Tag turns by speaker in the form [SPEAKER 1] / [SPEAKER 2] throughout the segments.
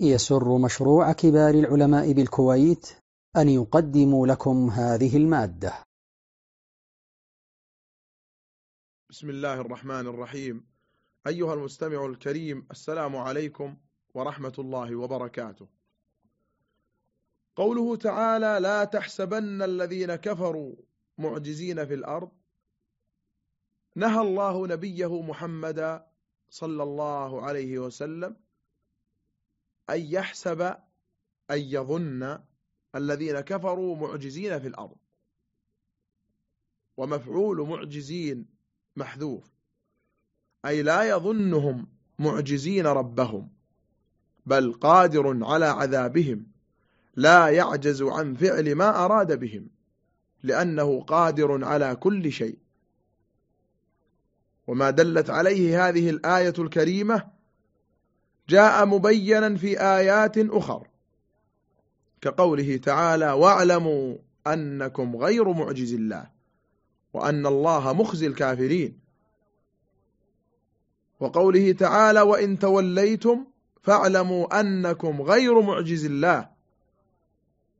[SPEAKER 1] يسر مشروع كبار العلماء بالكويت أن يقدم لكم هذه المادة بسم الله الرحمن الرحيم أيها المستمع الكريم السلام عليكم ورحمة الله وبركاته قوله تعالى لا تحسبن الذين كفروا معجزين في الأرض نهى الله نبيه محمد صلى الله عليه وسلم أن يحسب أن يظن الذين كفروا معجزين في الأرض ومفعول معجزين محذوف أي لا يظنهم معجزين ربهم بل قادر على عذابهم لا يعجز عن فعل ما أراد بهم لأنه قادر على كل شيء وما دلت عليه هذه الآية الكريمة جاء مبينا في آيات أخر كقوله تعالى واعلموا أنكم غير معجز الله وأن الله مخزي الكافرين وقوله تعالى وإن توليتم فاعلموا أنكم غير معجز الله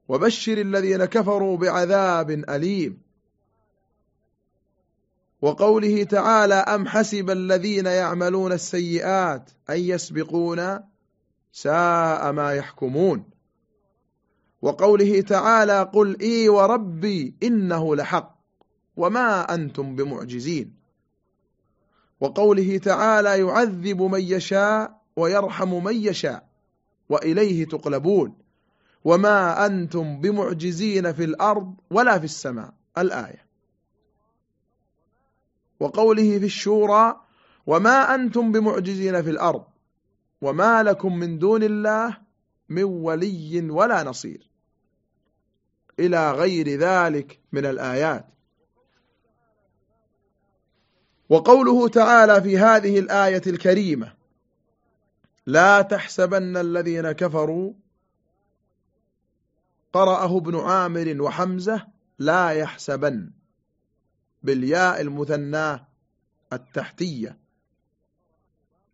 [SPEAKER 1] وبشر الذين كفروا بعذاب أليم وقوله تعالى أم حسب الذين يعملون السيئات أن يسبقون ساء ما يحكمون وقوله تعالى قل إي وربي إنه لحق وما أنتم بمعجزين وقوله تعالى يعذب من يشاء ويرحم من يشاء وإليه تقلبون وما أنتم بمعجزين في الأرض ولا في السماء الآية وقوله في الشورى وما أنتم بمعجزين في الأرض وما لكم من دون الله من ولي ولا نصير إلى غير ذلك من الآيات وقوله تعالى في هذه الآية الكريمة لا تحسبن الذين كفروا قرأه ابن عامر وحمزة لا يحسبن بالياء المثناه التحتية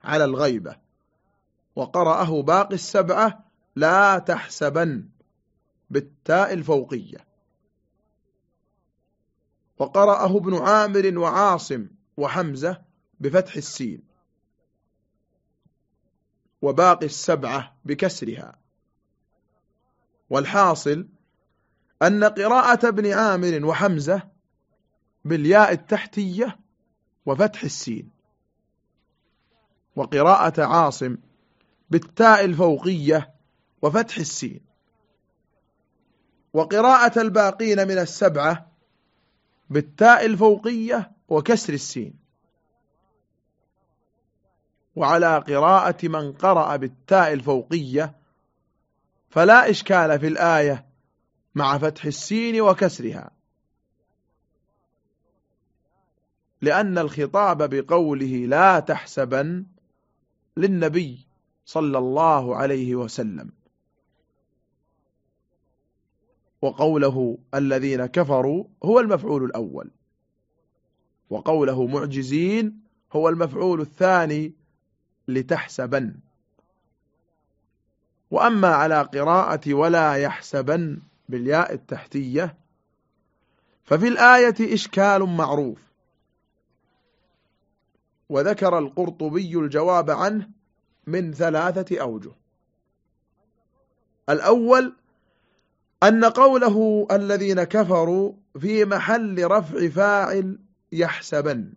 [SPEAKER 1] على الغيبة وقرأه باقي السبعة لا تحسبن بالتاء الفوقية وقرأه ابن عامر وعاصم وحمزة بفتح السين وباقي السبعة بكسرها والحاصل أن قراءة ابن عامر وحمزة بالياء التحتية وفتح السين وقراءة عاصم بالتاء الفوقية وفتح السين وقراءة الباقين من السبعة بالتاء الفوقية وكسر السين وعلى قراءة من قرأ بالتاء الفوقية فلا إشكال في الآية مع فتح السين وكسرها لأن الخطاب بقوله لا تحسبن للنبي صلى الله عليه وسلم وقوله الذين كفروا هو المفعول الأول وقوله معجزين هو المفعول الثاني لتحسبن وأما على قراءة ولا يحسبن بالياء التحتية ففي الآية إشكال معروف وذكر القرطبي الجواب عنه من ثلاثة أوجه الأول أن قوله الذين كفروا في محل رفع فاعل يحسبن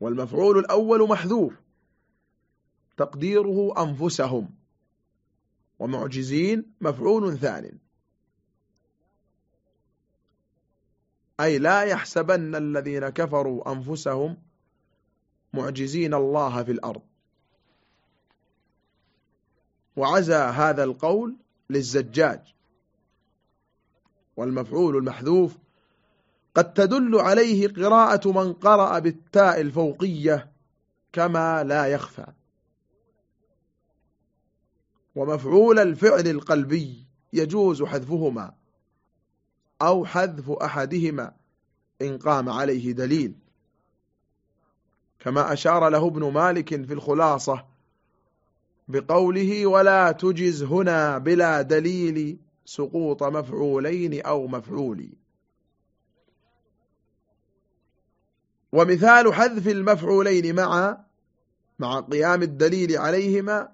[SPEAKER 1] والمفعول الأول محذوف تقديره أنفسهم ومعجزين مفعول ثاني أي لا يحسبن الذين كفروا أنفسهم معجزين الله في الأرض وعزى هذا القول للزجاج والمفعول المحذوف قد تدل عليه قراءة من قرأ بالتاء الفوقية كما لا يخفى ومفعول الفعل القلبي يجوز حذفهما أو حذف أحدهما إن قام عليه دليل كما أشار له ابن مالك في الخلاصة بقوله ولا تجز هنا بلا دليل سقوط مفعولين أو مفعول ومثال حذف المفعولين مع مع قيام الدليل عليهما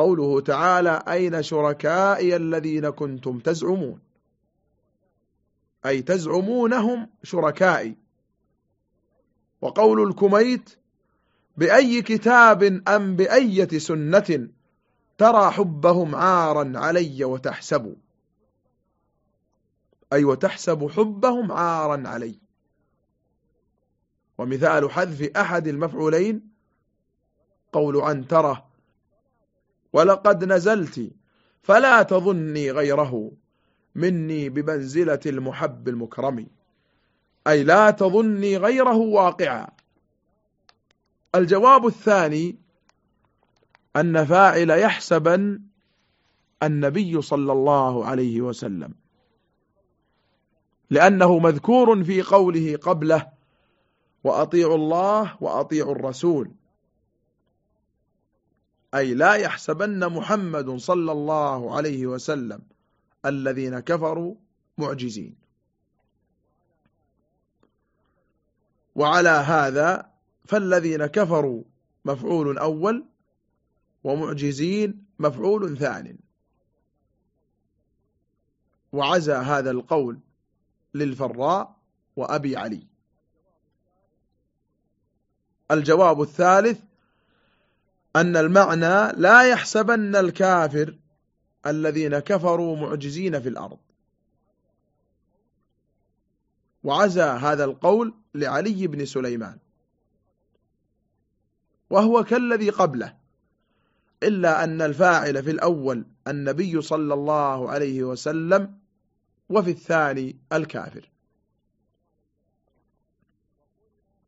[SPEAKER 1] قوله تعالى أين شركائي الذين كنتم تزعمون أي تزعمونهم شركائي وقول الكميت بأي كتاب أم بأية سنة ترى حبهم عارا علي وتحسب أي وتحسب حبهم عارا علي ومثال حذف أحد المفعولين قول عن تره ولقد نزلت فلا تظني غيره مني بمنزلة المحب المكرم أي لا تظني غيره واقعا الجواب الثاني أن فاعل يحسبا النبي صلى الله عليه وسلم لأنه مذكور في قوله قبله وأطيعوا الله وأطيعوا الرسول أي لا يحسبن محمد صلى الله عليه وسلم الذين كفروا معجزين وعلى هذا فالذين كفروا مفعول أول ومعجزين مفعول ثان وعزى هذا القول للفراء وأبي علي الجواب الثالث أن المعنى لا يحسبن الكافر الذين كفروا معجزين في الأرض وعزى هذا القول لعلي بن سليمان وهو كالذي قبله إلا أن الفاعل في الأول النبي صلى الله عليه وسلم وفي الثاني الكافر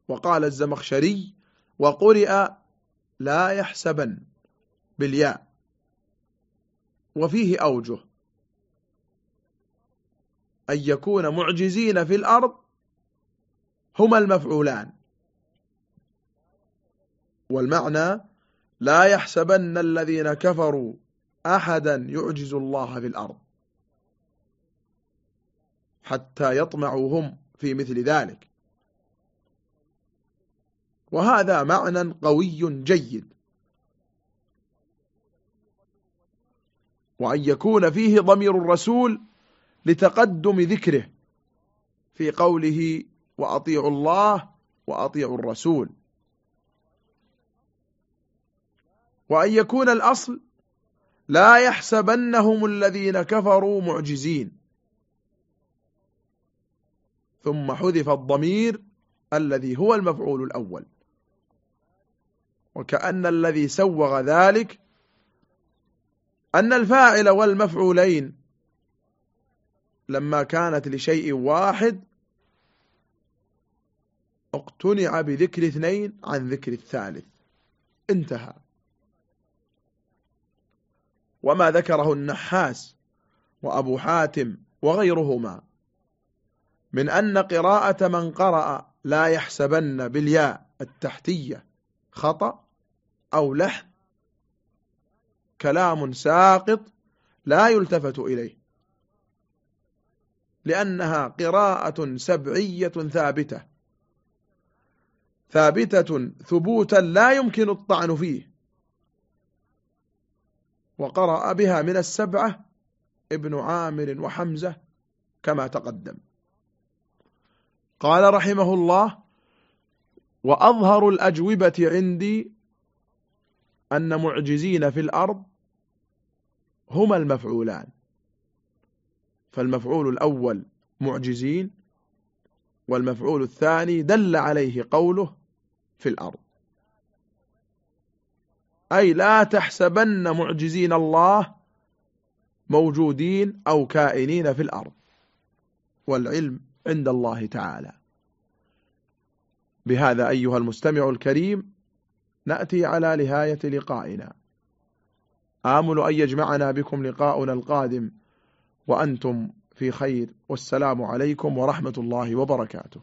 [SPEAKER 1] وقال الزمخشري وقرئ لا يحسبن بالياء وفيه أوجه أن يكون معجزين في الأرض هما المفعولان والمعنى لا يحسبن الذين كفروا أحدا يعجز الله في الأرض حتى يطمعوا هم في مثل ذلك وهذا معنى قوي جيد وأن يكون فيه ضمير الرسول لتقدم ذكره في قوله وأطيعوا الله وأطيعوا الرسول وأن يكون الأصل لا يحسبنهم الذين كفروا معجزين ثم حذف الضمير الذي هو المفعول الأول وكأن الذي سوغ ذلك أن الفاعل والمفعولين لما كانت لشيء واحد اقتنع بذكر اثنين عن ذكر الثالث انتهى وما ذكره النحاس وأبو حاتم وغيرهما من أن قراءة من قرأ لا يحسبن بالياء التحتية خطأ أو له كلام ساقط لا يلتفت إليه لأنها قراءة سبعية ثابتة ثابتة ثبوتا لا يمكن الطعن فيه وقرأ بها من السبعة ابن عامر وحمزة كما تقدم قال رحمه الله وأظهر الأجوبة عندي أن معجزين في الأرض هما المفعولان فالمفعول الأول معجزين والمفعول الثاني دل عليه قوله في الأرض أي لا تحسبن معجزين الله موجودين أو كائنين في الأرض والعلم عند الله تعالى بهذا أيها المستمع الكريم نأتي على نهاية لقائنا آمل أن يجمعنا بكم لقاؤنا القادم وأنتم في خير والسلام عليكم ورحمة الله وبركاته